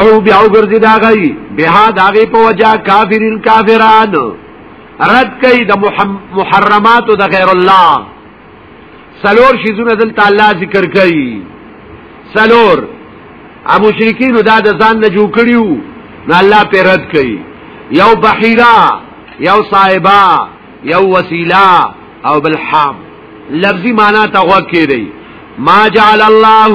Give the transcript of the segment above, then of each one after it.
او بیا وګرځي دا غي به دا غي په وجا کافرین کافران رد کوي د محرمات د غیر الله سلور شیزونه دل تعالی ذکر کوي سلور ا مشرکین دا د ځان نه جوړ کړیو نو الله په رد کوي یو بحیرا یو صاحبہ یو وسیلہ او بالحام لفظی معنی ته غوږ کړي ما جعل الله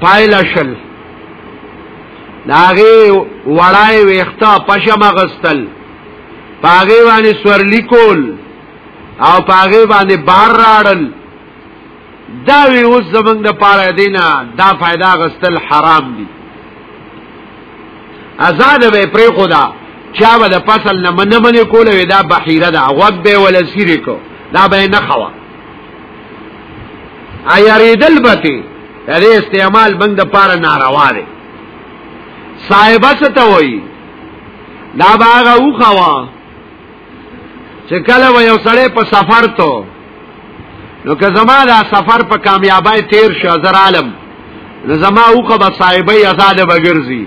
پایله شل داغه وړای ویخته پشم غستل پاغه باندې سورلی کول او پاغه باندې بار راړل دا وی اوس زمنګ د پاره دینه دا फायदा غستل حرام دي آزاد به پرې خدا چا به د فصل نه منمنې کوله دا بحیره ده غوږ به ولسیری کو دا به نه خوا ایریدل بتی دې استعمال بند د پاره ناروا دی صاحب څه ته وایي دا باغ او خوا چې کله و یو سړی په سفر ته نو که زما دا سفر په کامیابی تیر شو زر عالم نو زما اوخه به صاحبې آزاد بګرځي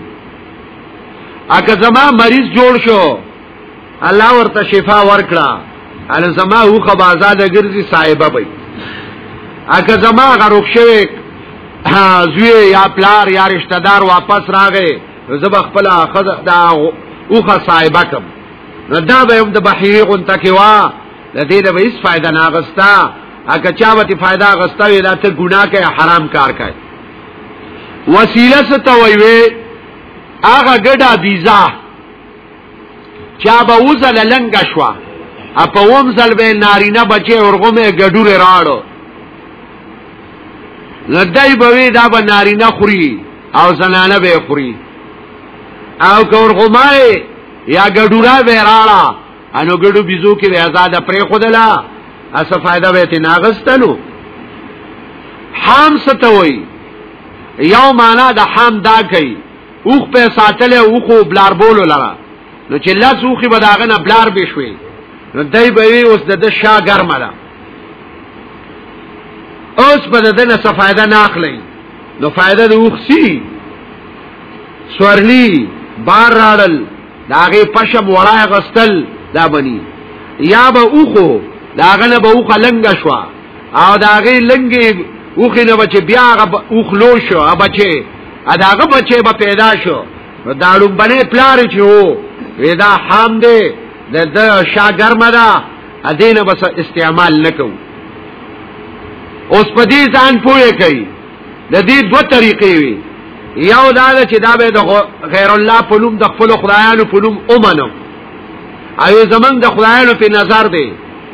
اګه زما مریض جوړ شو الله ورته شفا ورکړه ان زما هو خبازا د ګرځي صاحبہ وي اګه زما غروک شوی زوی یا پلار یا رشتہ دار واپس راغې زب خپل خد دا اوخه صاحبہ کم نو دا به هم د بحیری غون تکي وا د دې د هیڅ فائدہ نه غستا اګه چا وتی فائدہ غستا وی دا ته ګناه کوي حرام کار کوي وسیله ستوي وي هغه ګډه بیزه چا به وزل لنګ شوا اپا وم زل به نارینه بچي ورغمه ګډور راړو لدای بوي دا به نارینه خوري او زنانه به خوري او کور غمه یا ګډورا به راړه انو ګډو بيزو کې آزاد پرې خودلا اس فائدہ به ته ناغستلو حام ستوي یو معنا د حام دا کوي اوخ په ساتل او خو بلار بولو لره نو چې لاس اوخي بداغه نه بلار به شوي نو دای به اوس د د شا ګرمه ده اوس په د نه څه فائدہ نه اخلي نو فائدہ د اوخسي سورلی بار راړل داغه پشب وړای غستل دا بني یا به اوخو داغه نه به اوخه لنګ شوا او دا غي لنګي اوخي نه بچي بیا غ اوخلو شو ا بچي ا داغه بچي به پیدا شو دا لوم بنه پلار چې وو ودا حام دی د د شاګرم دا ا دینه بس استعمال نکو اوس په دې ځان پوهه کوي د دې دوه طریقې وي یو دا چې دا به د غیر الله په نوم د خپل خدایانو په نوم اومنو او زمنګ د خدایانو په نظر دی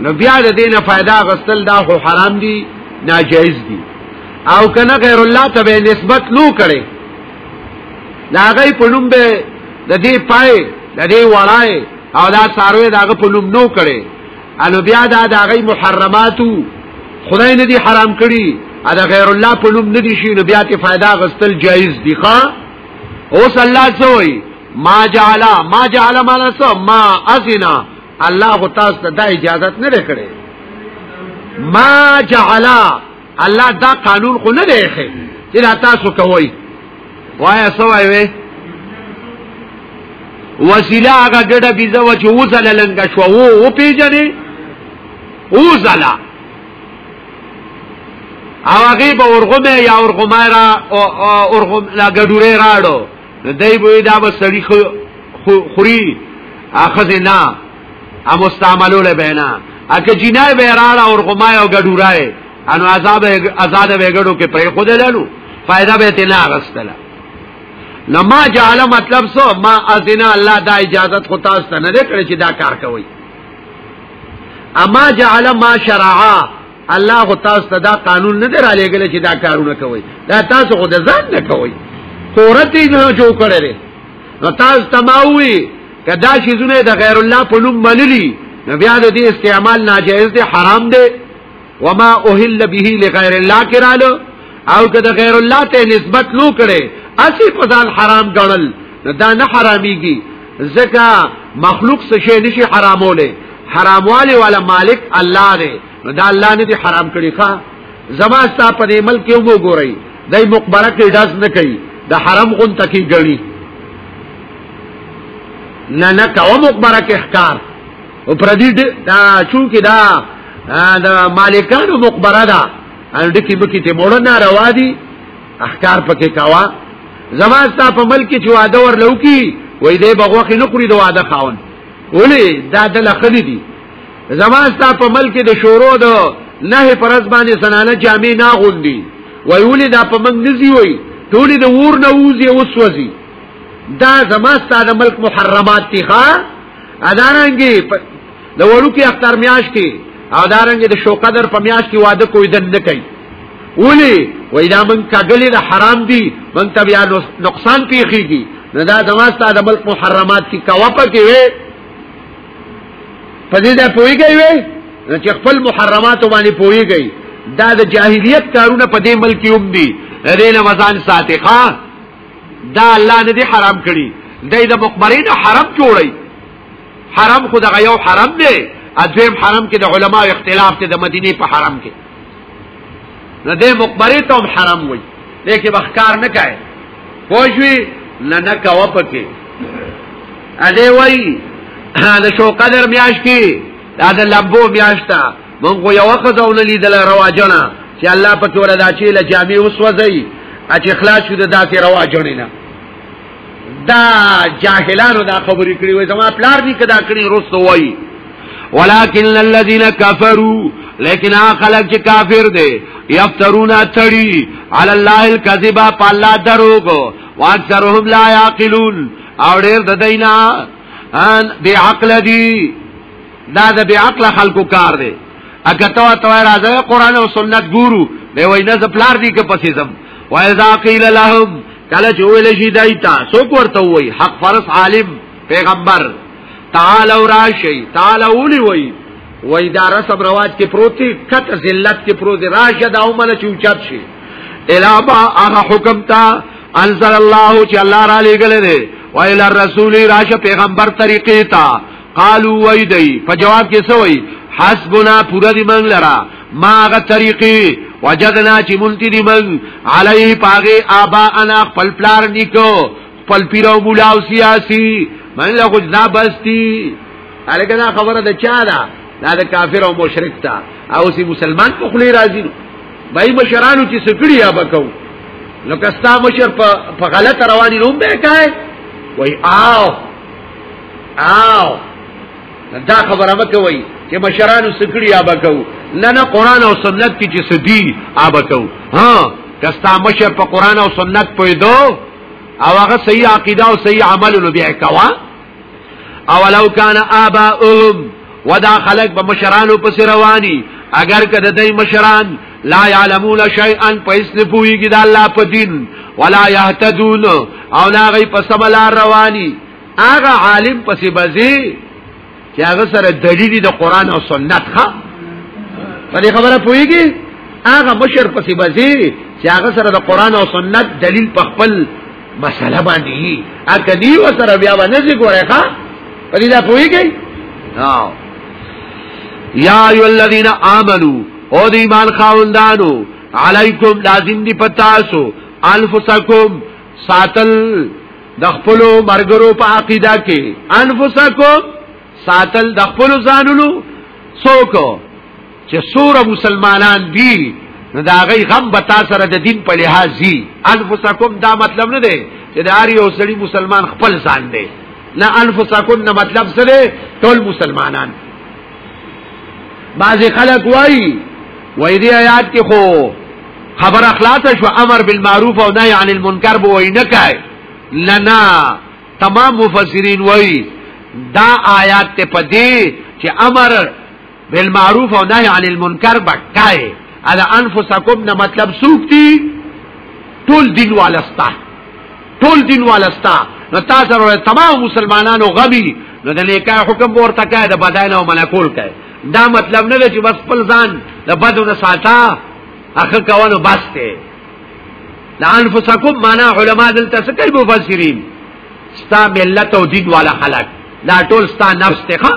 نو بیا د دینه फायदा غستل دا خو حرام دي ناجایز دي او کنه غیر الله ته به نسبت نو کړي دا غي په نوم به د دې پای د دې وړای او دا ساروی داغه په نوم نو کړي انو بیا دا د غي محرماتو خدای نه دي حرام کړي ا د غیر الله په نوم نه دي شي نو بیا ته फायदा غستل جایز دي ښا اوس الله څه وایي ما جعل ما جعل معنی څه ما اذن الله تاسو ته دا اجازه نه لري ما جعل الله دا قانون خو نه دی خې چې تاسو کوی وایا سوای وې وسیله هغه ګډه بيزه و چې وزله لنګ شو او پیجنې وزله او هغه به ورغمه یا ورغمه را او ورغم لا ګډوره راړو نو دای به دا به سړی خو خوري اخذ نه ا مستعملو له بینا اګه جنای به راړه او غمای او ګډورای انو عذاب آزاد وګړو کې پرې خود لالو فائدہ به ته نه غستله لما جعل مطلب سو ما اذن الله دا اجازت خو تاسو ته نه کړی چې دا کار کوي اما جعل ما شرعا الله خو تاسو ته دا قانون نه درا لګل چې دا کارونه کوي دا تاسو خو د ځان نه کوي قورت یې نه جوړ کړی دی نو تاسو تماوي کدا شي زونه د غیر الله په نوم منلی نو بیا د دې استعمال ناجایز دی حرام دی وما اوهل به لغیر الله کراله او که د غیر الله ته نسبت لو کړي اسی په ځان حرام ګڼل دا نه حراميږي ځکه مخلوق څه شي نشي حراموله حرامواله والا مالک الله دی دا الله نه دي حرام کړي ښا زما ستا په دې ملک یو وګورئ دای مقبره کې داس نه کوي د حرام غون تکي غړي نه نه کوم مقبره کې احکار او پردی دا چون کې دا دا مالکانو مقبره ده ان ډکی بکی ته موړ نه روا دي احکار پکې کاوا زما ستا په ملک چې واده ورلو کی وای دې بغوخ نه کړی د واده خاون ولی دا د لخلی دي زما ستا په ملک د شورو د نه پرز باندې سنانه جامع نه غوندي وای ولی دا په من نزي وای ټول د ور نه وځي وسوځي دا زما ستا د ملک محرمات تي ښا ادارانګي د وړوکی اختر میاش کې او دارنګ د شوقدر په میاش کې واده کوی دن نه کوي ولی وای دا من کګلې د حرام دي من ته بیا نقصان پیخیږي نه دا زماستا د ملک محرمات کی کوا پکې وي په دې دا پويږي وي چې خپل محرمات باندې پويږي دا د جاهلیت کارونه په دې ملک یوم دي رینه مزان ساتي ښا دا الله نه دي حرام کړی دای د مقبرې نه حرام جوړي حرم خو دغه یو حرم دی اځم حرم کې د علما اختلاف ته د مدینه په حرم کې نه د مقبره ته هم حرم وای لیکي بخکار نه کای پوجوي نه نه کا وپکې ا دې وای د شو قدر میاش کې دا د لبو میاشتا مونږ یو وخت اول لیدل رواجونه چې الله پکې وردا چې لجامي وسوځي اچ اخلاص شو د داسې رواجونه نه دا جاهلانو دا خبرې کړې وې زما پلار دې کدا کړې رسو وای ولکن الذين كفروا لیکن هغه خلک چې کافر دي یفترون اتړي علی الله الكذبا پالا دروغو واکثرهم لا يعقلون او ډېر د دینا ان بی عقل دي دا د بی عقل خلکو کار دی اګه تو تو راځه قران او سنت ګورو دی وای نه زپلار دي کې پسې زم وایذا قیل لهم کله چې ویل شي دای ته څوک ورته وای حق فرس عالم پیغمبر تعالی راشي تعالی ولي وای وای دا رسم رواج کې پروت دی کټ ذلت کې پروت دی راشه دا عمل چې اوچت شي الابا هغه حکم تا انزل الله چې الله را لېګل دی وای له رسول راشه پیغمبر طریقې تا قالو وای دی په جواب کې سوې حسبنا پورا دی منګ لرا ما غ طریقې وجدنا چې مونتی دی من علی پاغه آبا انا خپل پلار نیکو خپل پیر او مولا او سیاسی من له خو ځنا بستی الګا دا خبره د چا ده دا د کافر او مشرک ته او سی مسلمان په خلی راځي بای مشرانو چې سکړی یا بکاو نو کستا مشر په غلط رواني نوم به کای وای آو آو دا خبره مکوي چې مشرانو سکړي آبا کو نه نه قران او سنت کې چې سدي آبا کو ها کستا مشر په قران او سنت پویدو او هغه صحیح عقیده او صحیح عمل نو بیا کوا او لو کان آباؤهم ودا خلق به مشرانو پس رواني اگر کده دای مشران لا يعلمون شيئا پس نه پويږي د الله په دین ولا يهتدون او لا غي په سملار رواني هغه عالم پسې بځي چې هغه سره دلیل د قران او سنت ښه په دې خبره پويږي هغه مشر پسې بځي چې هغه سره د قران او سنت دلیل په خپل مسله باندې هي اګه دی وسره بیا باندې څه ګورې ښا په دې دا پويږي ها یا ایو الذین آمنو او د ایمان خاوندانو علیکم لازم دی پتاسو الفسکم ساتل د خپل مرګرو په عقیده کې انفسکم ساتل د خپل ځانونو څوک چې سوره مسلمانان دي نو دا غي غم به تاسو سره د دین په لحاظ دي انفسکم دا مطلب نه دی چې د هر یو سړي مسلمان خپل ځان دی نه انفسکم نه مطلب څه دی ټول مسلمانان بعضی خلک وایي وای دی آیات کې خو خبر اخلاص شو امر بالمعروف او نهي عن المنکر به وای نه کای لنا تمام مفسرین وای دا آیات ته پدې چې امر بالمعروف او نهي عن المنکر بکای الا انفسکم نه مطلب سوق دي ټول دین والستا ټول دین والستا نو تاسو تمام مسلمانانو غبي نو د نیکه حکم ورته کای د بداینه او ملکول کای دا مطلب نه چې بس خپل ځان د بدو نه ساته اخر کوونو بس ته لانفسکم معنا علما دلته څه کوي مفسرین ستا ملت او دین والا خلق دا ټول ستا نفس ته ښه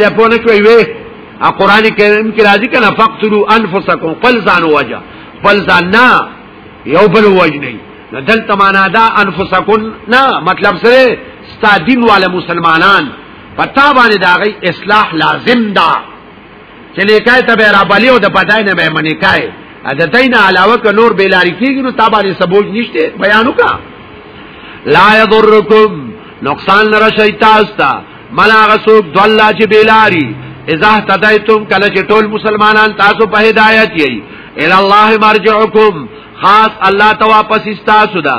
دې په نه کوي وي قرآن کریم کې راځي کنه فقتلوا انفسکم قل ځان وجه قل ځان نه یو بل وجه نه نو دلته معنا دا انفسکن نه مطلب سره ستا دین والے مسلمانان پتا باندې دا غي اصلاح لازم ده چې لیکای ته به را بلیو د پدای نه به منی کای د دین علاوه ک نور بیلاری کیږي نو تابانی سبوج نشته بیانو کا لا یضرکم نقصان لره شي تاسو ته ملا غسوک دولا چې بیلاری اذا تدایتم کله چې ټول مسلمانان تاسو په هدایت یی ال الله مرجعکم خاص الله ته واپس تاسو ده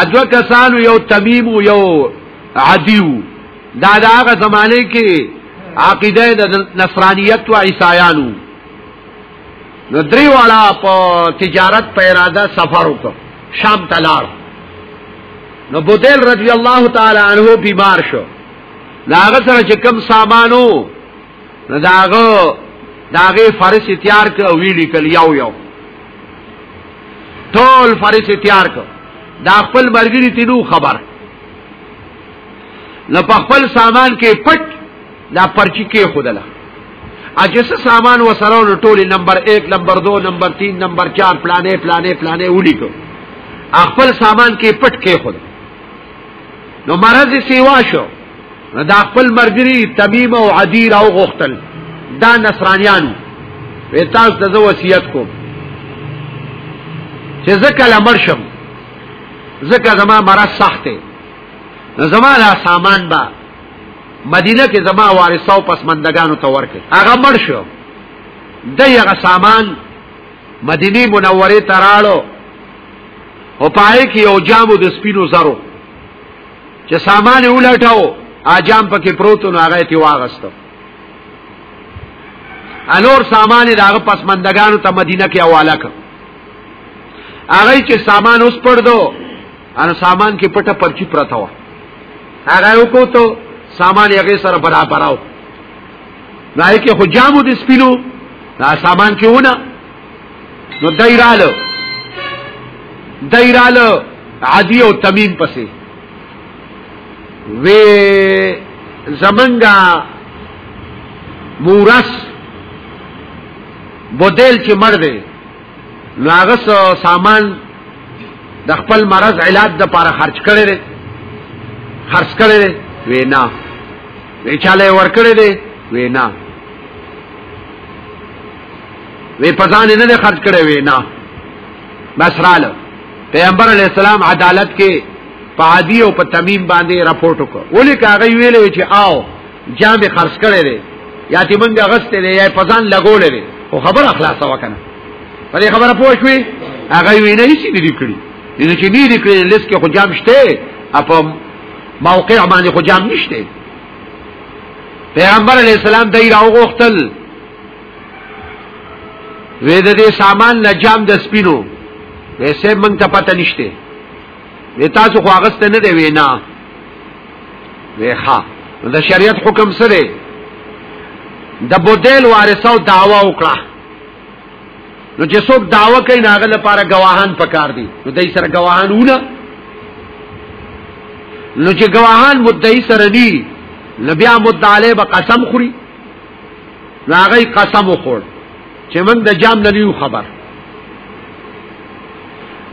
ادو کسانو یو تمیم او یو عدیو دا دا هغه زمانه کې عقیده د نصرانیت او عیسایانو نو درې واړه په تجارت په اراده سفر وکړ شام ته لاړ نو بودیل رضی الله تعالی عنہ بیمار شو لاغه سره چې کم سامانو نو داغه داغه فرش تیار ک او ویلی کل یو یو ټول فرش تیار ک دا خپل برګری تینو خبر نو په خپل سامان کې پټ دا پرچی کې خودله اجس سامان وسره ټول نمبر 1 نمبر 2 نمبر 3 نمبر 4 پلانې پلانې پلانې ولیکو خپل سامان کې پټ کې خود نو مرض سیوا شو نو دا خپل مرګري تمیم او عدی راو غختل دا نصرانیان وی تاسو ته زه وصیت کوم چې زه کله مر شم زکه زما مرض سخت دی نو زما دا سامان با مدینه کې زما وارثاو پسمندگانو ته ورکړي هغه مر شو دغه سامان مدینه منوره ته راړو او پای کې یو جامو د سپینو زرو چې سامان ولټاو اجام پکې پروت نو هغه تی واغستو انور سامان داغه پسمندگانو ته مدینه کې حواله کړ هغه چې سامان اوس پردو ان سامان کې پټه پرچی پرتا و هغه وکړو سامان یې سره برابراو نه کې خو جامو د سپینو دا سامان کې ونه نو دایرالو دایرالو عادی او تمیم پسې وی زمنګا مورس بودل چې مړ دی نو هغه سامان د خپل مرض علاج د پاره خرج کړي دي خرج کړي دي وینا ویچاله ور کړي دي وینا وی پزان نه نه خرج کړي وی نه بس رااله پیغمبر علی السلام عدالت کې پادی او په تمیم باندې راپورټ وکړ ولې کاغه ویلې چې آو جام خرج کړي لري یا چې مونږ غست لري یا پزان لګول لري او خبر اخلاص وکنه په دې خبره پوه شوې هغه وی نه شي دې کړی دې چې دې کړی لس کې خو جام شته اپ موقع باندې خو جام نشته پیغمبر علی السلام دای راوغختل وې د دې سامان نه جام د سپینو وې سه مونږ ته پته نشته وې تاسو خو هغه ست نه دی وینا وې ښا د شریعت حکم سره د بودیل وارثو داوا وکړه نو چې څوک داوا کوي ناغه لپاره گواهان پکار دي نو دای سره گواهان ونه نو چې گواهان مدعی سره دي نبي مدعی به قسم خوري ناغی قسم وخور چې من د جام نه نیو خبر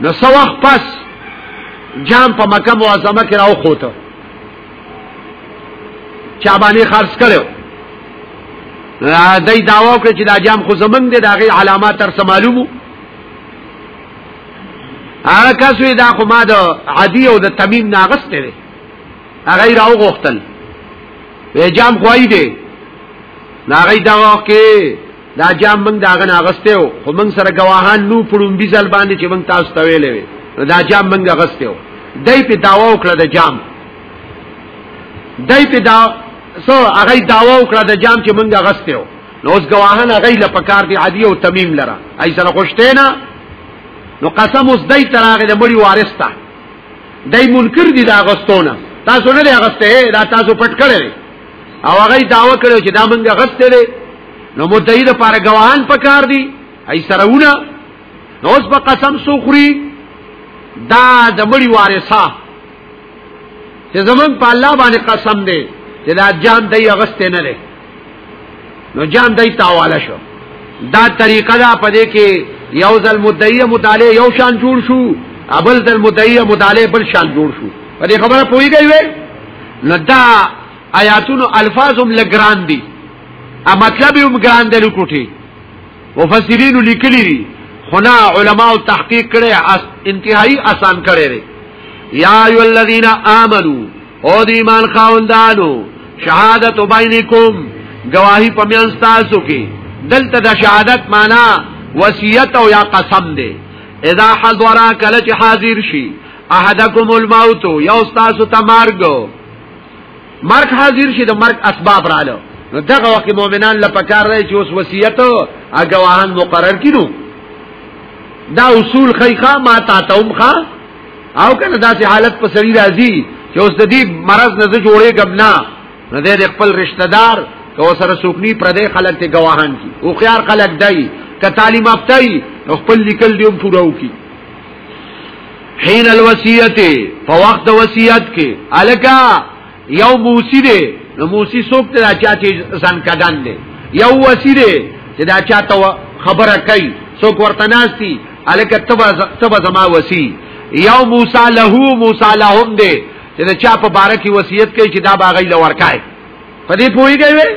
نو سو وخت پس جام په مکه معظمه کې راو خوته چا باندې خرڅ کړو دای داوا کړ چې دا جام خو زمنګ دی دا غي علامات تر معلومو هغه کسوی دا خو ما د عادی او د تمیم ناغست دی هغه راو غختل وی جام خوای دی ناغی دا وخت کې دا جام موږ داغه ناغسته و خو موږ سره گواهان نو پړم بي ځل باندې چې موږ تاسو ته ویلې وی دا جام موږ غسته و دای په داوا وکړه د جام دای په دا سو هغه داوا وکړه د جام چې موږ غسته و نو اوس گواهان هغه له پکار دی عادی او تمیم لره ای سره خوشته نه نو قسم اوس دای تراغه د مړي وارث ته دای منکر دي دا غستونه تاسو نه غسته دا تاسو پټ کړل او هغه داوا کړو چې دا منګه غسته دي نو مدعی د پاره گواهان پکار دي ای سرهونه نو اوس په قسم سوخري دا د مړي وارثه چې زمون په الله باندې قسم دی چې دا جان دی غسته نه لري نو جام دای تاواله شو دا طریقه دا پدې کې یو ځل مدعیه مطالعه یو شان جوړ شو ابل ځل مدعیه مطالعه بل شان جوړ شو پدې خبره پوهیږئ وې نو دا آیاتونو الفاظم لګران دي ا مطلب هم ګران دی لکوټي مفسرین لیکلی دي خنا علماء تحقیق کړي انتهایی آسان کړي یا ایو الذین آمنو او دی ایمان خاوندانو شهادت بینکم گواہی پمیان ستاسو کی دلته د شهادت معنا وصیت او یا قسم دی اذا حضر کله چې حاضر شي احدکم الموت یو تاسو ته مرګ مرګ حاضر شي د مرګ اسباب رااله نو دغه وخت مؤمنان لا پکار دی چې اوس وصیت او گواهان مقرر کینو دا اصول خیخه ما تا ته هم خا او کنه داسې حالت په سړی راځي چې اوس د دې مرض نه زه جوړې کبنا نه دې خپل رشتہ دار که سره سوکني پر دې خلک ته گواهان کی او خيار خلک دی که تعلیم افتای خپل لیکل دی پورا وکي حين الوصيه په وخت وصیت کې الکا یو موسی دی نو موسی څوک ته دا چا چې ځان کدان دی یو وسی دی چې دا چا ته خبره کوي څوک ورته ناشتي الکه تبا تبا زما وسی یو موسی له موسی لهم دی چې دا چا په بار کې وصیت کوي چې دا باغی لور کای په دې پوهیږي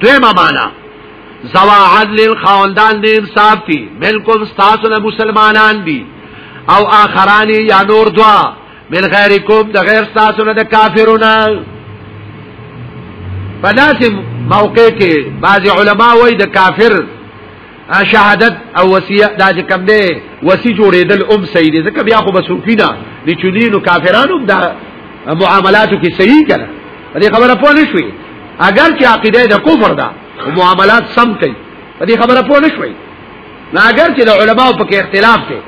دویمه معنا زوا عدل خاوندان دې انصاف دي بالکل تاسو له مسلمانان دي او اخرانی یا نور دوا من غیر کوم د غیر تاسو نه د کافرونه په داسې موقع کې بعض علما وایي د کافر شهادت او وصیه دا چې کوم دی وصی جوړېدل ام صحیح دي ځکه بیا خو بسوفینا د چونینو کافرانو دا معاملاتو کې صحیح کړه دې خبره پوه نه شوې اگر چې عقیده د کفر ده معاملات سم کوي دې خبره پوه نه شوې نه اگر چې د علماو په کې اختلاف دی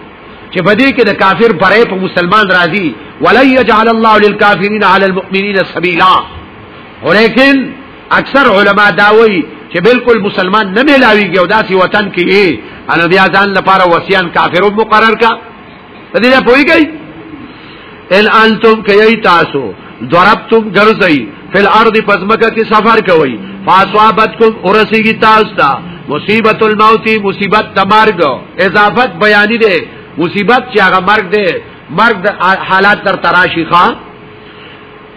چې په دې کې د کافر پرې په مسلمان راضي ولای يجعل الله للكافرين على المؤمنين سبيلا ولیکن اکثر علما دا وایي چې بالکل مسلمان نه ملاويږي او داسې وطن کې یې ان بیا ځان لپاره وسیان کافرو مقرر کا په دې پويږي ان انتم کای تاسو ضربتم غرزي فل ارض پزمکه کې سفر کوي فاصابتکم ورسیږي تاسو ته مصیبت الموت مصیبت تمرګ اضافت بیان دي مصیبت چې هغه مرګ دی مرګ د حالات تر تراشی خان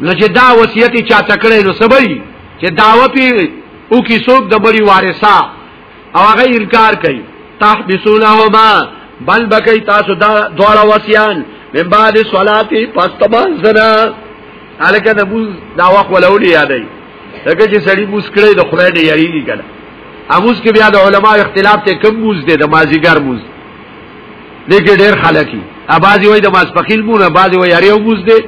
نو چې دا وصیت چا تکړه نو سبي چې داوه پی او کی څوک د بری وارثا او هغه انکار کوي تحبسونهما بل بکی تاسو دا دواړه وصیان من بعد صلاتی پس تمام زنا الکه د بوز دا وخت ولولې یادای لکه چې سړی بوز کړی د خدای دی یریږي کنه اموز کې بیا د علما اختلاف ته کم بوز دی د مازیګر بوز دغه ډیر خلک دي اباځي وای د ماسپخیل مونږه اباځي وای یاري وبوز دي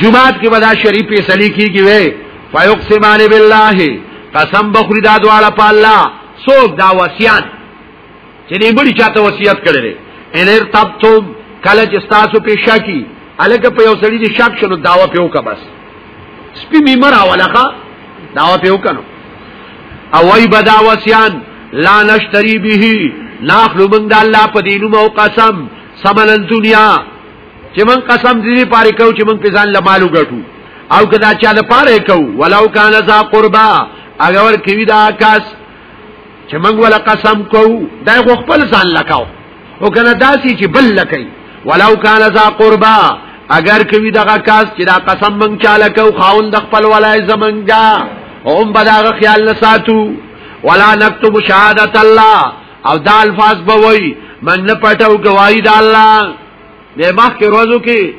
جمعات کې بدا شریف فیصله کیږي وای فیقسمان بالله قسم بخری دا دواړه په الله سوک دا وصیت چې نه بلی چاته وصیت کړل ان ارتبتم کله چې تاسو پیشا کی الګ په یو سړي دي شک شنو داوا پیو کا بس سپی میمر اولاخه داوا په وکنو او وای بدا وسیان لا نشتری به ناخلو من د الله په دینو مو قسم سمن دنیا چې من قسم دې پاره کو چې من په ځان لمالو غټو او کدا چا د پاره کو ولو کان ذا قربا اگر کوي دا کس چې موږ ولا قسم کوو دا خو خپل ځان لکاو او کنه داسي چې بل لکای ولو کان ذا قربا اگر کوي دغه کاس چې دا قسم موږ چاله کو خاون د خپل ولای زمنګا او هم بداغه خیال نه ساتو ولا نكتب شهادت الله او دا الفاظ بوي من نه پټو گواہی د الله د مخ کې روزو کې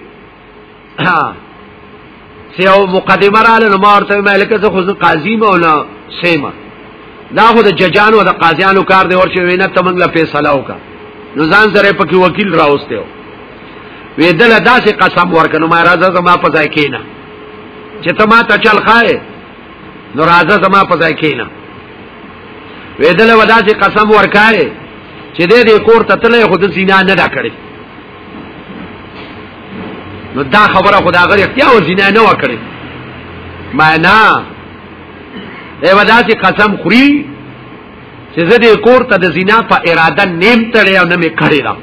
سیو مقدمه را لنو ما ورته ما لکه زه خو زه قاضی ما ولا سیما دا خو د ججانو د قاضیانو کار دی ورچې وینا ته موږ لا فیصله وکا نو ځان سره پکې وکیل راوستیو وې دل داسې قسم ورکنو ما راځه زما په ځای کینا چې ته ما ته چل خای نو راځه زما په ځای کینا وې دل وداسې قسم ورکای چې دې دې کور ته تلې خود زینا نه دا کړې نو دا خبره خدا غره اختیار او زنا نه وکړي معنا دی وداسي قسم خوري چې زه دې کور ته د زنا په اراده نیم تړې او نه مې کړی دا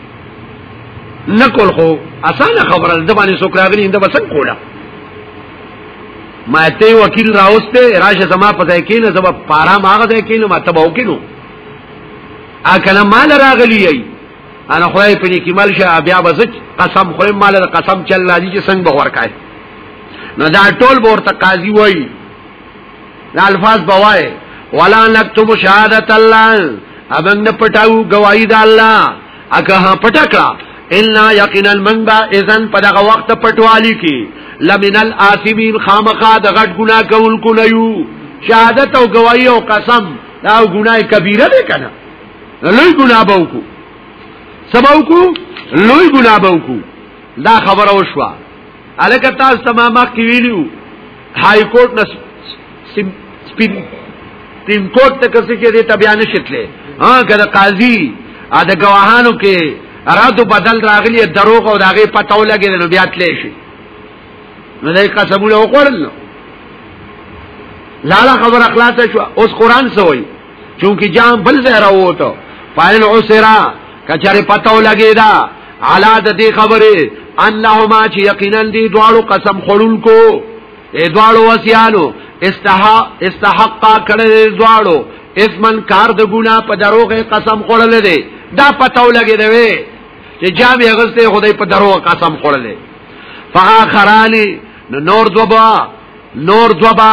نکول خو اسانه خبره ده باندې څوک راغلی انده بسنګ کوله ما ته وکیل راوسته راشه زما په ځای کې نه زما پارا ماغه ځای کې نه ما ته وکینو ا کله مال راغلی ای انا خدای په نیکی مل شه بیا بزج قسم خورم مال قسم چل الله دې څنګه به ورکای نو دا ټول ورته قاضي وای دا الفاظ بوای ولا نكتب شهادت الله ابن نه پټاو گواہی د الله اګه پټکړه ان یقینا من با اذن په دغه وخت پټوالی کی لمن الاثمین خامخا د غټ ګناه کول کو نه یو شهادت او گواہی او قسم دا ګناه کبیره ده کنه لوی ګناه به وکړو سبا وکړو لوی ګناه به وکړو دا خبره وشوه الکه تاسو تمام مخ کې ویلو های کورټ نه سپین تیم کورټ ته کسي کې دې تبیا نشتلې ها کله قاضي ا د گواهانو کې ارادو بدل راغلی دروغ او داغه پتو لګې نو بیا تلې شي نو دې قسمونه وکړل لاله خبر اخلاص شو اوس قران سوې چونکی جام بل ځای راووتو فاین عسرا کچره پتو لګی دا علا د دې خبره انهما چې یقینا دي دواړو قسم خورونکو اے دواړو وسیانو استحا استحقا کړل دواړو اسمن کار د ګنا په دروغه قسم خورل دي دا پتو لګی دی چې جام یې غسته خدای په دروغه قسم خورل فاخرانی نور دوبا نور دوبا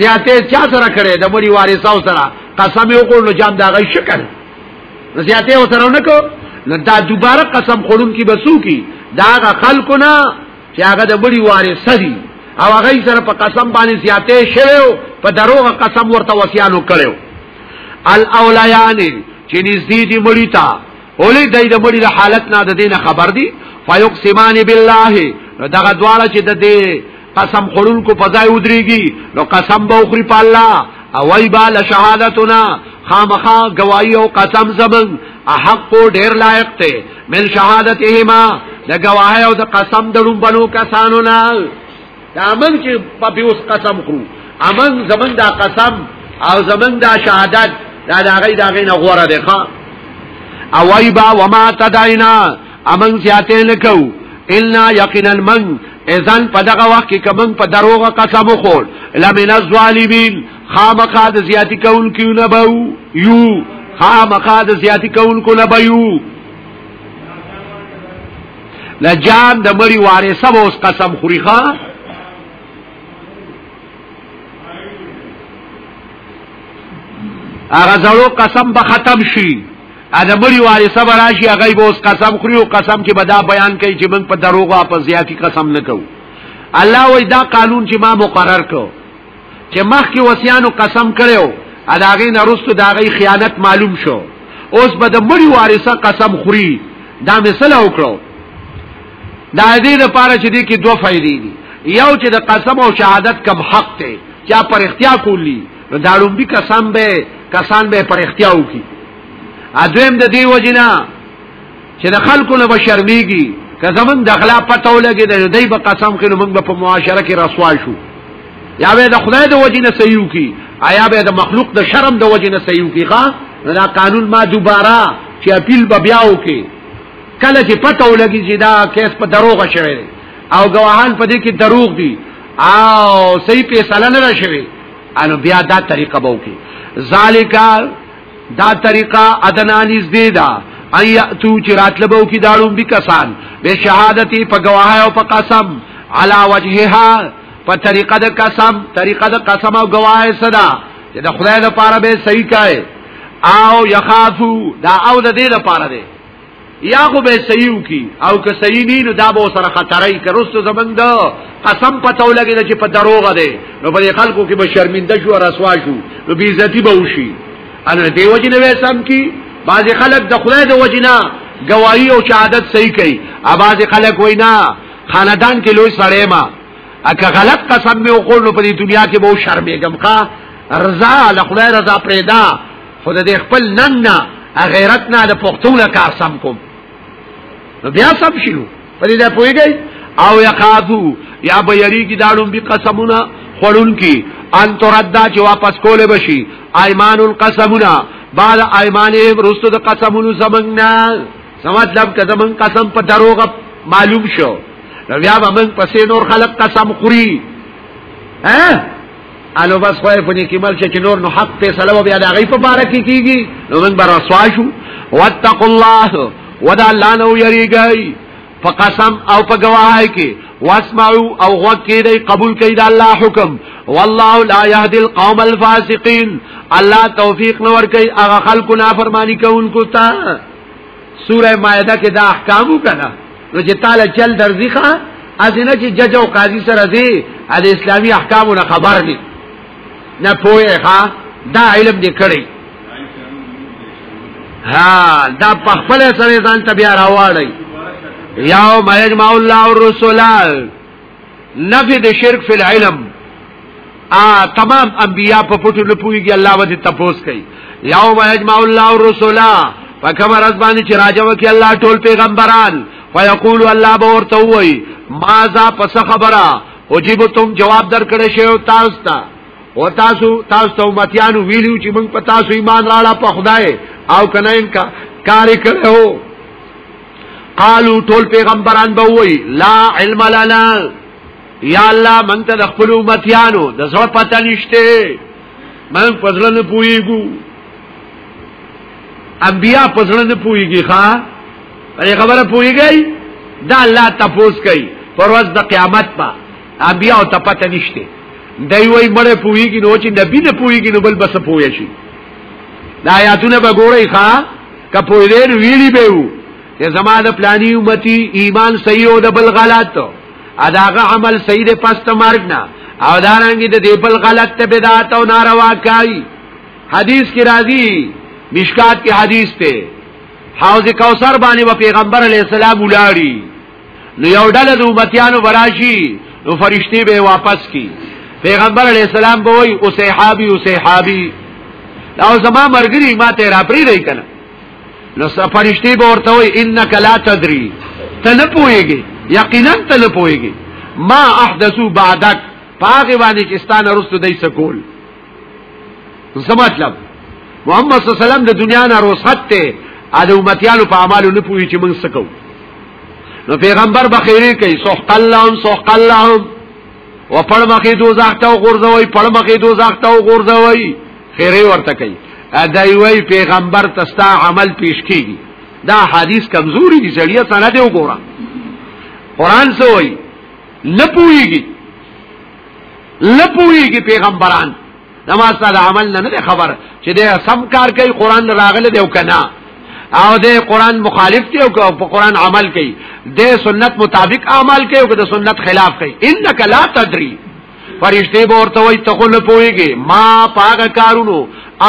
زیاته چا سره کړي د بری وارثاو سره قسم یو کول نو جام دا غي شکل زیاته و سره نکو نو دا دوباره قسم خورون کی بسو کی دا غ خلکو نه چې هغه د بری وارث دي او هغه سره په قسم باندې زیاته شوو په دروغ قسم ورته وسیانو کړو الاولیان چې نږدې دي مړی تا ولې دای د مړی د حالت نه د دینه خبر دي فیقسمان بالله دغه دواړه چې د دې قسم خورون کو پځای ودرېږي نو قسم به خوري په الله او وای با لشهادتنا خامخا گواہی او قسم زمن حق او ډیر لایق ته من شهادتهما د گواهی او د قسم دړم بنو کسانو نه دا امن چې په بیوس قسم خورو امن زمن دا قسم او زمن دا شهادت دا دا غي دا غي نه غوړه ده ښا او وای با وما تداینا امن زیاته نه کو الا یقینا من اذن په دغه وخت کې کوم په دروغه قسم خور لمن الظالمین خامخا د زیاتی کول کیو نه بو یو خامخا د زیاتی کول کو نه بو لجان د مری وارثه به اوس قسم خوري ښا هغه زړو قسم به ختم شي ا د مړي وارثه به راشي هغه به اوس قسم خوري او قسم کې به دا بیان کوي چې موږ په دروغو او په زیاتي قسم نه کوو الله وای دا قانون چې ما مقرر کړ چې مخکې وسیانو قسم کړو ا داغې نه رستو داغې خیانت معلوم شو اوس به د مړي وارثه قسم خوري دا مثله وکړو دا دې د پاره چې دې کې دوه فائدې دي یو چې د قسم او شهادت کم حق ته چا پر اختیار کولی نو دا لومبي کسان به کسان به پر اختیاو کی اځم د دې وجنا چې د خلکو نه بشرمېږي که زمون د غلا پته ولګي د دې په قسم کې موږ په معاشره کې رسوا شو یا به د خدای د وجنه سيو کی آیا به د مخلوق د شرم د وجنه سيو کی ښا دا قانون ما دوباره چې اپیل به بیا وکي کله چې پته ولګي چې دا کیس په دروغ شوی او گواهان په دې کې دروغ دي او صحیح فیصله نه شوی انو بیا دا طریقه به وکي ذالک دا طریقه ادنا نږدې ده ایاتو چې راتلبو کې داړو به کسان به شهادتي په گواهه او په قسم علا وجهها په طریقه د قسم طریقه د قسم او گواهه صدا چې د خدای لپاره به صحیح کای او یخافو دا او د دې لپاره دی یا خو به صحیح کی او که صحیح نه نو دا به سره خطرای کروستو زمنګ دا قسم پتو لګی چې په دروغه دی نو په خلکو کې به شرمنده شو رسوا شو نو بی عزتی به وشي ان دې وجه نه وسم کی بعضی خلک د خدای د وجه نه گواہی او شهادت صحیح کوي ا بعضی خلک وینا خاندان کې لوی سړی ما اکه غلط قسم می وکړ نو په دې دنیا کې به شرمېږم ښا رضا له خدای رضا پیدا خو د دې خپل نن نه غیرت نه د پښتون له کار سم کوم نو بیا سم شیو په دې نه پويږي او یقاذو یا به یری کی داړم بی قسمونه خړون کی ان تردا چې واپس کوله بشي ایمان القسمنا بعد ایمانهم رستو د قسمونو زمنګنا سمطلب که زمنګ قسم په دروغ معلوم شو نو بیا به موږ پسې نور خلق قسم خوري ها الو بس خوای په نیکی مل چې نور نو حق په سلام بیا د غیب په بار کې کیږي نو موږ بر رسوا شو واتقوا الله ودا الله نو یریږي په قسم او په گواهی کې واسمعوا او غوږی دی قبول کړي د الله حکم والله لا يهدي القوم الفاسقين الله توفیق نور کوي هغه خلکو نافرمانی کوونکو ته سوره مائده کې دا احکام وکړه نو چې تعالی چل درځي ښا ازنه چې جج او قاضي سره دی د اسلامي احکامو نه خبر دي نه پوهه ښا دا علم دې کړی ها دا په خپل سره ځان ته بیا راوړی یوم یجمع الله الرسل نفی د شرک فی العلم ا تمام انبیاء په پټو نه پويږي الله وته تپوس کوي یوم یجمع الله الرسل فکبر از باندې چې راځو کې الله ټول پیغمبران فیقول الله به ورته وای ما ذا پس خبره اجیبتم جواب درکړې شه او تاسو ته او تاسو تاسو ته متیانو ویلو چې موږ په تاسو ایمان راړه په خدای او کنه انکار کاری کړو قالو ټول پیغمبران به وای لا علم لنا یا الله من ته خپل امتیانو د زړه پته نشته من پزړه نه پویګو انبیا پزړه نه پویږي ښا پرې خبره پویږي دا الله تپوس کوي پر ورځ د قیامت په انبیا او تپته نشته دی وای مړ پویږي نو چې نبی نه پویږي نو بل بس پوی شي دا آیاتونه به ګورئ ښا کپویدې نو ویلی به وو چې زما د پلاني امتی ایمان صحیح او د بل غلط اداغه عمل صحیح ده پس ته مرګ نه او دا رنګي د دې بل غلط ته بدعت او ناروا کوي حدیث کې راځي مشکات کې حدیث ته حوض کوثر باندې پیغمبر علی السلام ولاړی نو یو ډله د امتیانو براشي نو فرشتي به واپس کی پیغمبر علی السلام به وای او صحابي او صحابي او زما مرګري ما ته را پری دی کنه نو فرشتي به ورته وای انک لا تدری ته نه پويږي یقینا ته نه پويږي ما احدثو بعدک پاغه باندې چې ستانه رسو دای سکول څه مطلب محمد صلی الله علیه وسلم د دنیا نه رخصت ته د امتیانو په اعمالو نه پوهی چې موږ سکو نو پیغمبر بخیری کوي سحق اللهم سحق اللهم و پړ مخې دوزخ ته غورځوي پړ مخې دوزخ ته غورځوي خیره ورته کوي ادای وی پیغمبر تستا عمل پیش کیږي دا حدیث کمزوري دي سړیا سند وګوره قران سوئی لپویږي لپویږي پیغمبران زما ستاسو عمل نه نه خبر چې دا سم کار کوي قران راغله دی او کنه او د قران مخالف دی او په قران عمل کوي د سنت مطابق عمل کوي او د سنت خلاف کوي انک لا تدری فرشتي به ورته وي ته خو نه پويږي ما پاګه کارونو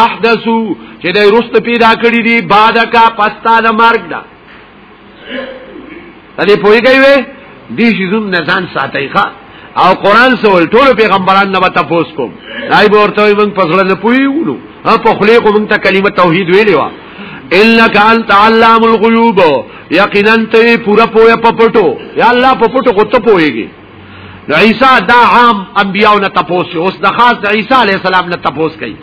احدثو چې د رست پیدا کړی دی بعد کا پستا د مرګ دا دې پويږي وي دې شیزون نه ځان ساتي ښا او قران سول ټول پیغمبران نه وتا پوس کوم راي به ورته موږ پسړه نه پويونو ها په خلی کو موږ ته کلمه توحید ویلې وا انک انت علام الغیوب یقینا ته پورا پوهه په پټو یا الله په پټو کو ته پويږي عیسی دا عام انبیاء نه تپوس اوس د خاص عیسی علی السلام نه تپوس کوي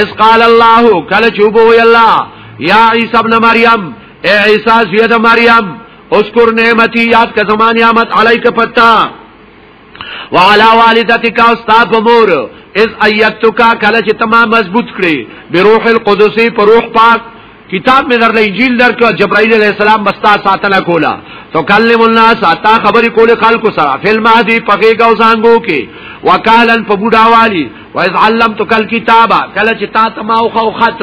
اس قال الله کله چوبو وی الله یا عیسی ابن مریم اے عیسی زید مریم اذکر نعمتی یاد کا زمان نعمت علیک پتا وعلى والدتک استاپ مور از ایتک کله چې تمام مضبوط کړي بروح القدس پر روح پاک کتاب می درل انجیل درک جبرائیل علیہ السلام بستا ساتنه کولا تو کلم الناس اتا خبر کول خلق سره فل مهدی پخېګا وسانګو کې وکالن په بوډاوالی و اذ علمتک الكتاب کله چې تا تما او خو خط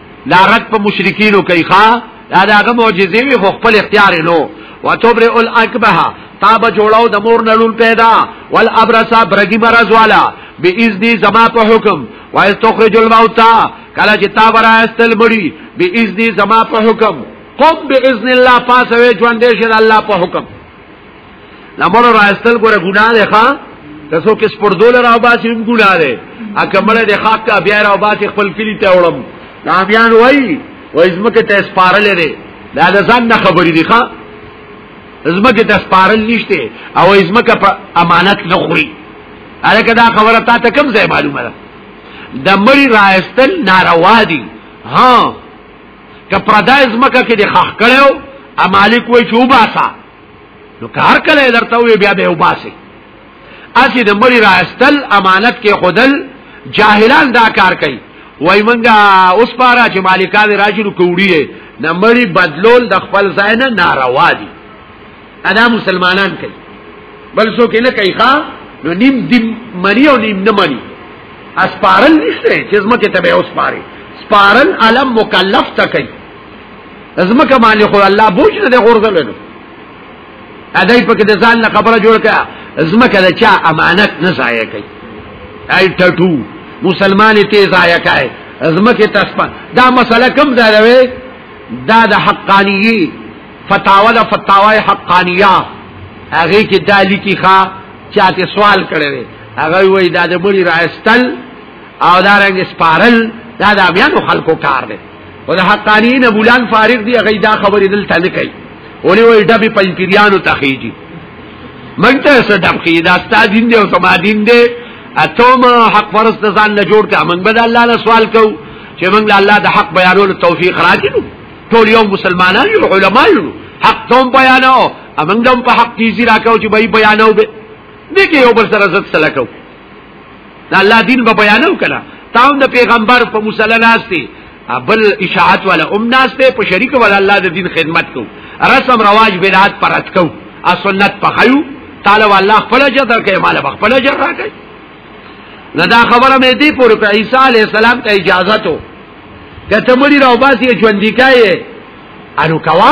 لا رد په مشرکینو کوي ښا دا داغه معجزې وي خو خپل اختیار نو وتبرئ الاکبه تاب جوړاو د مور نلول پیدا والابرصا برګي مرز والا باذن زما په حکم واستخرج الموتى کله چې تاب را استل مړي باذن زما په حکم قم باذن الله پاسوي ژوند دې شه الله په حکم نمبر راستل ګوره ګناه ده ښا تاسو کې سپور دول را باسي هم ګناه ده اکمل ده خاک ته بیا را باسي خپل کلی ته وړم نامیان وای وای زمکه ته سپارل لري دا د ځان نه خبرې دي ښا زمکه ته سپارل نشته او زمکه په امانت نه خوري الکه دا خبره تا ته کوم ځای معلومه ده د مړی راستل ناروا دي ها که پردای زمکه کې د خخ کړو امالک وای چې وباسا نو کار کله درته وي بیا به وباسي اسی د مری راستل امانت کې خودل جاهلان دا کار کوي وای منګه اوس پارا چې مالکان راجلو کوړی نه مری بدلول د خپل ځای نه ناروا دي ادا مسلمانان کوي بل څوک نه کوي ښا نو نیم دیم مری او نیم نه مری اسپارل نشته چې زمکه ته به اوس پاره سپارل علم مکلف تکي زمکه باندې خو الله بوج نه دی غورځول نو ادای په کې د ځان نه خبره جوړ کړه زمکه د چا امانت نه ضایع کوي ای ټټو مسلمان ته ضایع کوي زمکه تاسو دا مسله کوم ځای راوي دا د حقانيي فتاوا د فتاوای حقانيه هغه کې دالی کی ښا چاته سوال کړي وي هغه وای دا د بری راستل او دا رنګ سپارل دا د امیانو خلکو کار دی او د حقانین بولان فارغ دی هغه دا خبرې دلته نه کوي ولې وای ډبې پنځپیریانو ته خېږي مونږ ته څه ډب خې دا ستا دین دی او سما دین دی اتوم حق فرض د ځان نه جوړ کړه مونږ به الله نه سوال کو چې مونږ الله د حق بیانولو توفیق راکړو ټول یو مسلمانان یو علما یو حق ته بیانو امنګ دم په حق تیزی راکاو چې بای بیانو به دغه یو بل سره عزت سلکو دا الله دین به بیانو کړه تاو د پیغمبر په مصلی ناشته بل اشاعت ولا ام ناشته په شریک ولا الله د دین خدمت کو رسم رواج بدعت پرات کو ا سنت په خیو تعالی والله خپل اجر درکې مال خپل اجر راکې نه دا خبره مې دی پور په عیسی علی السلام ته اجازه تو کته مړي راو باسي ژوند دی کای انو کوا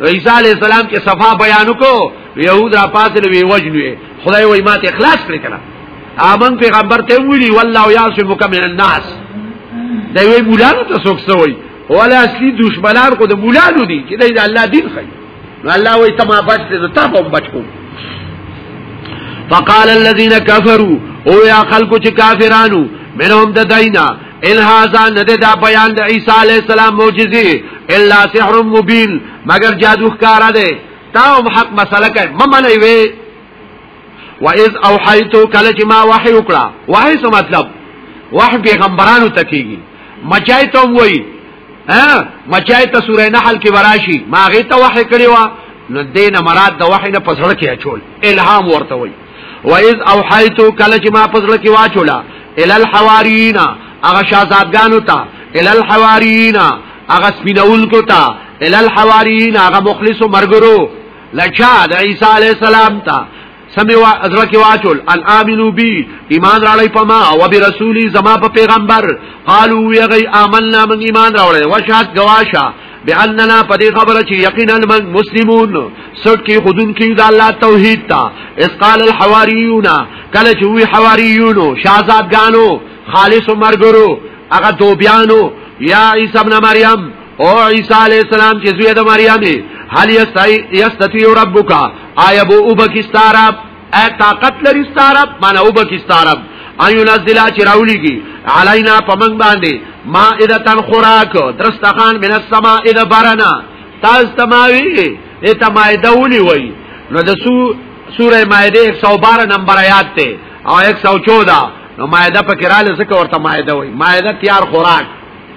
عیسی علی السلام چې صفا بیان وکړو يهود را پاتل وی وجنوي خدای وای ماته اخلاص کړی کړه امن پیغمبر ته ویلی والله یعصمک من الناس دا وی مولانو ته څوک سوی ولا اصلي دشمنان خو د مولانو دي چې د الله دین خي نو الله وی ته ما بچ ته ته هم بچ کوم فقال الذين كفروا او يا خلق چې کافرانو منهم د داینا ان هاذا نده دا بیان د عیسی علی السلام معجزه الا سحر مبین مگر جادو ښکارا ده تا هم حق مسله کوي ممنه وي و اذ اوحیت کله چې ما وحی وکړه وحی څه مطلب وحی پیغمبرانو ته کیږي مچای ته وایي ها مچای ته سوره نحل کې وراشي ما غي ته وحي کړی و نو دین مراد د وحي نه پسړه کې اچول الهام ورته وي و اذ اوحیت کله چې ما پسړه کې واچولا ال الحوارین هغه شاهزادګانو ته ال الحوارین هغه سپینول کو ته ال الحوارین هغه مخلص مرګرو لچا د عیسی علی السلام ته سمې وا ازره کې واچول ان امنو بي ایمان راړی په ما او به رسولي زما په پیغمبر قالو ویغی آمنا من ایمان راوړی وشهد گواشه باننا په دې خبره چې یقینا من مسلمون سټ کې خودن کې د الله توحید تا اس قال الحواریون کله چې وی حواریون شاهزادګانو خالص مرګرو هغه دوبیانو یا عیسی ابن مریم او عیسی علی السلام چې زوی د مریم دی هل یستطیع ربک آیا بو وبکستارب ا طاقت لري ستارب معنا وبکستارب ایو نزل چې راولي کی علینا پمن باندې ما اذا تن خوراک درستخان من السماء اذا برنا تاز تماوی ایتا مائده ولی وی نو د سو سوره مائده 112 نمبر آیات ته او 114 نو مائده پکې رااله ځکه ورته مائده وی مائده تیار خوراک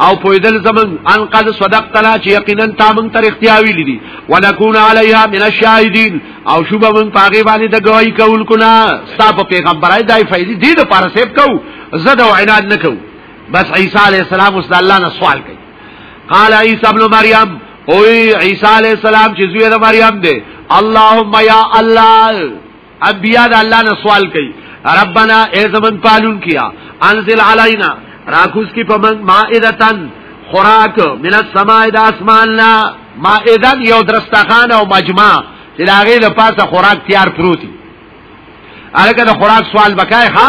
او پویدل زمن ان قد صدقتنا چې یقینا تا مونږ تر اختیاوی لیدي ونكون علیها من الشاهدین او شوب مونږ پاګې باندې د گواہی کول کنا ستاپ پیغمبرای دای فیضی دې د پاره سیب کو زده او عناد نکو بس عیسی علی السلام اوس د الله نه سوال کوي قال عیسی ابن مریم او عیسی علی السلام چې زوی د مریم دی اللهم یا الله انبیاء د الله نه سوال کوي ربنا ای زمن پالون کیا انزل علینا راکوس کی پمن مائدتن خوراک من السماء د اسمان لا مائدن یو درستخانه او مجمع چې لاغې له پاسه خوراک تیار پروتي الکه د خوراک سوال بکای ها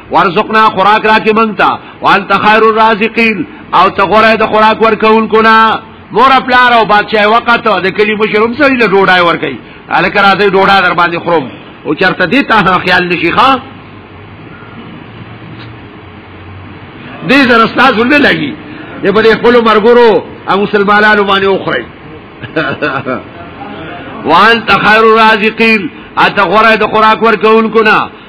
ورزقنا خوراک راکې مونږ ته وانت خیر الرازقین او ته غوړای د خوراک ورکوونکو نه مور پلار او بادشاہ وخت د کلی مشروم سړي له ډوډۍ ورکي الکه راځي ډوډۍ در باندې خروم او چرته دې ته خیال نشي ښا دې زره استاد ولې لګي دې په دې خپل مرګورو او مسلمانانو باندې وخري وان تخير الرازقين اتغره د خوراک ورکوونکو نه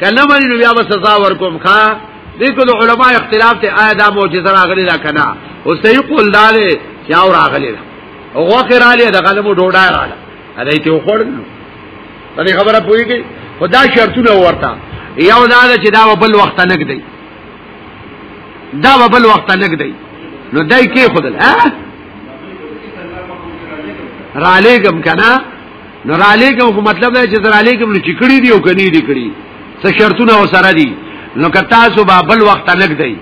کنه مانی نو بیا به سزا ورکوم ښا دې کو د علما اختلاف ته آیا دا معجزه راغلی دا کنه او صحیح قول داله چې او راغلی دا او غوخه را لې د غلمو ډوډا رااله اده ته وخړل په دې خبره پويږي خدا شرطونه ورته یو دا چې دا بل وخت نه کېدی دا بل وخت نه کېدی نو دای کې خدل ها را لېګم کنه نو را لېګم خو مطلب دا چې را لېګم نو چې کړی دی او کني دی کړی څه شرطونه وسره دي نو که تاسو به بل وخت نه کړئ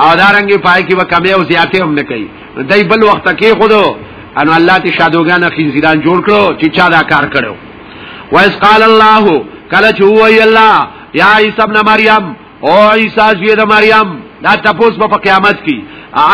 او دارنګ پای کې وکمه او زیاتې هم نه کوي دای بل وخت کې خودو ان الله ته شادوګان خنزیران جوړ کړو چې چا دا کار کړو وایس قال الله کله چې وی الله یا عیسی ابن مریم او عیسی زوی د مریم دا تپوس په قیامت کې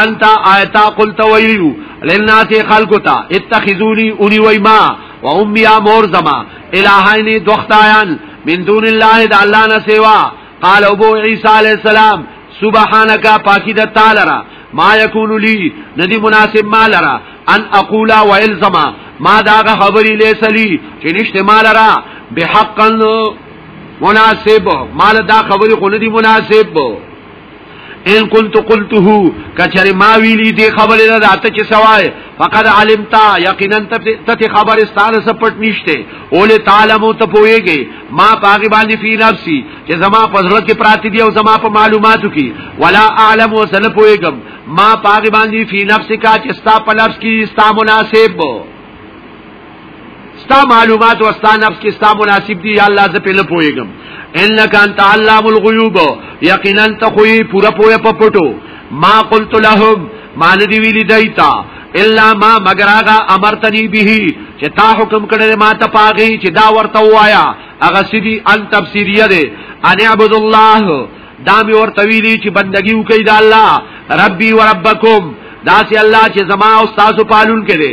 انت آیتا قلت ویو للناس خلقتا اتخذوني اونی وای ما و امي امور زما الہین دوختایان من دون الله د الله نه سوا قال ابو عیسی علیہ السلام سبحانك پاکی د تعالی را ما یکون لی ندی مناسب ما لرا ان اقولا و الزما ما داغه خبری لیسلی چې نشته ما لرا بحقا مناسب مال دا خبرې خو نه دي مناسب ان كنت قلته کچره ما ویلی دی خبره نه راته چې سوای فقد علمتا یقینا ته خبر استاله سپټ نشته اول تعلم ته پويږي ما پاګی باندې فی نفسي چې زما فضلت کې پراتی دی او زما په معلوماتو کې ولا اعلم وسل پويګم ما پاګی باندې فی نفسي کا چې ستا په لفظ کې ستا مناسب ستا معلومات او ستا نفس کې ستا مناسب دي یا الله زه په نه پويګم انک انت علام الغیوب یقینا ته خو پورا پوهه په پټو ما قلت لهم ما ندی ویلی دایتا الا ما مگر هغه امرتنی به چې تا حکم کړی ما ته پاغي چې دا ورته وایا هغه سدي ان تفسیریه ده ان عبد الله دا می ورته ویلی چې بندگی وکړئ د الله ربي وربکم دا سي الله چې زما او تاسو پالون کړي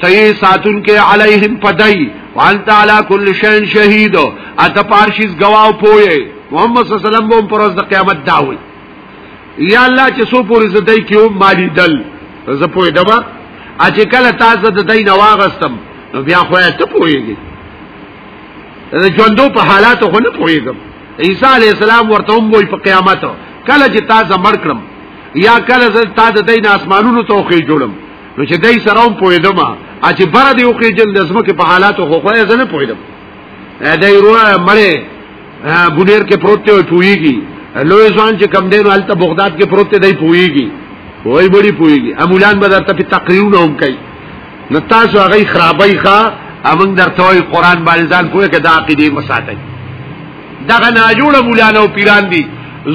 تئی ساتون کې علیهم پدای وانت علی کل شین شهید ات پارشیز گواو پوی محمد صلی الله علیه وسلم بوم پر ورځ قیامت داوي یا الله چې سو پوری زدای کیو مالی دل ز پوی دما اچ کله تاسو د دای نواغستم نو بیا خو ته پویږي د ژوندو په حالات خو نه پویږم عیسی علی السلام ورته هم وای په قیامت کله چې تاسو مړ کړم یا کله چې تاسو د دای اسمانونو توخی جوړم نو چې دای سره هم پویدم ا چې بره دی اوخې جن د زمکه په حالاتو خو خو زه نه پویدم دای روه مړې ګډیر کې پروت ته پویږي لوی ځوان چې کم دینو الته بغداد کې پروت دی پویږي وای بڑی پویږي امولان به درته په تقریرونه هم کوي نو تاسو هغه خرابای ښا امنګ درته وای قران باندې ځان پوهه کې د عقیده مساتای دغه ناجوړه مولانا او پیران دي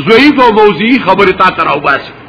ضعیف او موضوعي خبره تا تراو باسي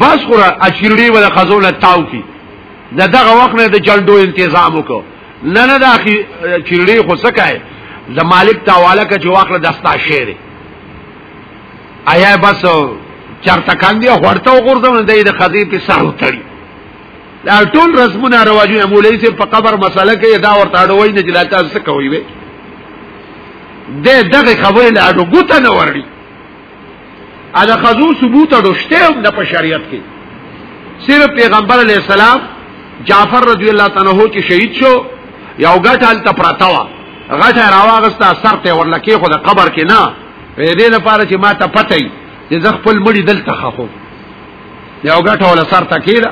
بس خو اچیرډي ولا خزول تاو کی دا دغه وخت نه د جلدو تنظیم وکړو نه نه دا کی چیرډي خو سکای د مالک تاواله کا چې واخله دستا شعر آیا بس چرته کاندي ورته وګورځم د دې خزي په سر وتړي دا ټول رسمونه رواجونه مولوی سي په قبر مسله کې دا ورته اړوي نه جلاته څه کوي وي د دغه خبرې له اړو ګوت نه ورړي ادا خذو ثبوت اډوشته نه په شریعت کې صرف پیغمبر علی السلام جعفر رضی الله تعالی عنہ چې شهید شو یو غټ حالت پرتاوه غټ راواغستا سر ته ورلکه خو د قبر کې نه دې لپاره چې ما ته پته ای چې زه خپل مړی دلته خخو یو ګټه ولا سر تکیدا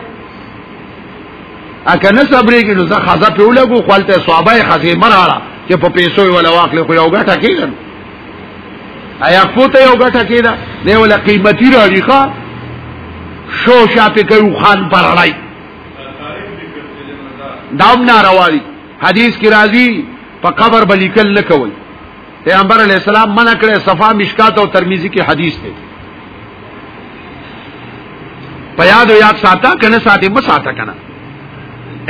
اکه نه صبرې کې نو زه خزه په لګو خپلته صحابه خزه مراړه چې په پیسو ولا واخلې خو یو ګټه کیدل ایا پوته یو ګټه کیدا دی ولا قیمتي راړيخه شو شاپې کوي خان پر اړای دام ناروا دي حدیث کې راځي په قبر بلیکل نه کوي پیغمبر علی السلام منع کړي صفا مشکات او ترمذی کې حدیث دی په یاد او یاد ساته کنه ساته مو ساته کنه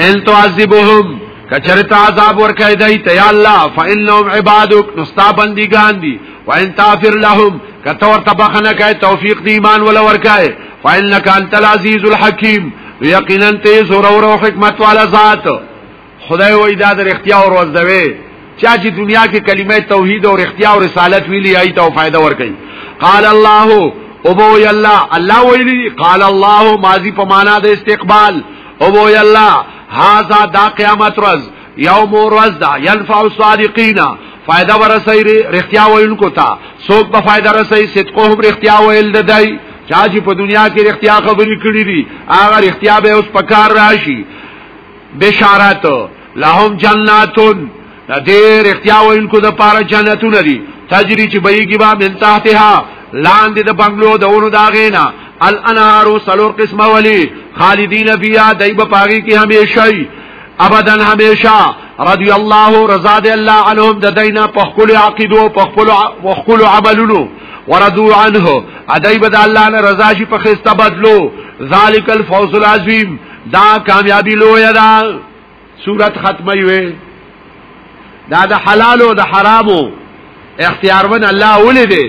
ان تعذبهم کچرتا عذاب ورکای دی ته یا الله فانهم عبادک نستا بندگان دی وان تغفر لهم کته ورته بخنه کای توفیق دی ایمان ولا ورکای فانک انت العزیز الحکیم یقینا ته زور او حکمت والا ذات خدای وای دا د اختیا او روز دوي چا چې دنیا کې کلمه توحید او اختیا او رسالت ویلي ایت او فائدہ ور کوي قال الله او بو یلا الله ویلی قال الله ماضی په معنا د استقبال او بو یلا هاذا دا قیامت روز یوم روز دا ينفع الصادقین فائدہ ورسای رختیا ویلونکو تا سوک په فائدہ رسای صدقهم رختیا ویل ددای چا چې په دنیا کې رختیا خبرې کړې دي هغه رختیا به اوس پکار راشي بشارت لهم جناتون د دې اختیار وینکو د پاره جنتونه دي تجری چې بېږي با من تحتها لاندې د بنگلو د اونو داغینا الانهارو سلور قسمه ولی خالدین فیها دایب پاغي کې همیشئ ابدا همیشا رضی الله رضا دی الله عنهم د دینا په خپل عقیدو په خپل او خپل عملونو وردو عنه ادای بد الله نه رضا شي په خسته بدلو ذالک الفوز العظیم دا کامیابی لوی دا صورت ختمه وي دا د حلال او د حرامو اختیارون الله ولې دی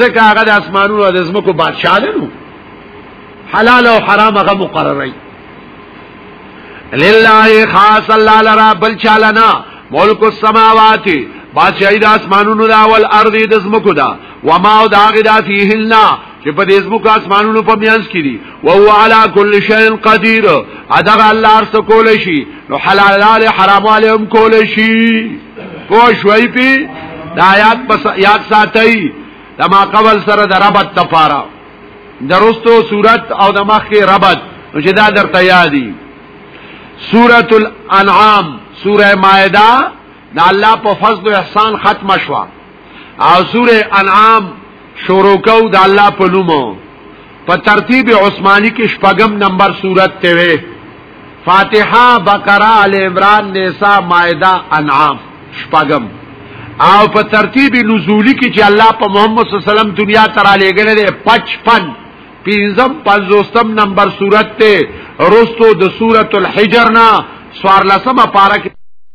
ځکه هغه د اسمانونو او د زمکو بادشاہ دی نو حلال او حرام هغه مقررای لله خاص الله لرا بل چالنا ملک السماوات بادشاہی د اسمانونو دا ول ارض د زمکو دا وما او دا غدا فیهن چې په دې زموږ اسمانونو په میانس کې دي او هو علا کل شیء قدیر ادغه الله ارس کول شي نو حلال علی حرام علی هم کول شي پو شوي پی د آیات پس یاد ساتي د ما قبل سره د ربط تفارا درستو صورت او د مخ کې ربط نو چې دا درته یادي سورۃ الانعام سورہ مائده د الله په فضل او احسان ختم شوه او سوره انعام شروع کو د الله په نوم په ترتیب عثماني کې شپږم نمبر صورت ته وي فاتحه بقره ال عمران نساء مائده انعام شپږم او په ترتیب نزولی کې چې الله په محمد صلی الله علیه وسلم دنیا ته را لېږل دي 55 پنځم پنځوستم نمبر صورت ته رستو د سورۃ الحجر نه سوار لسمه پارا کې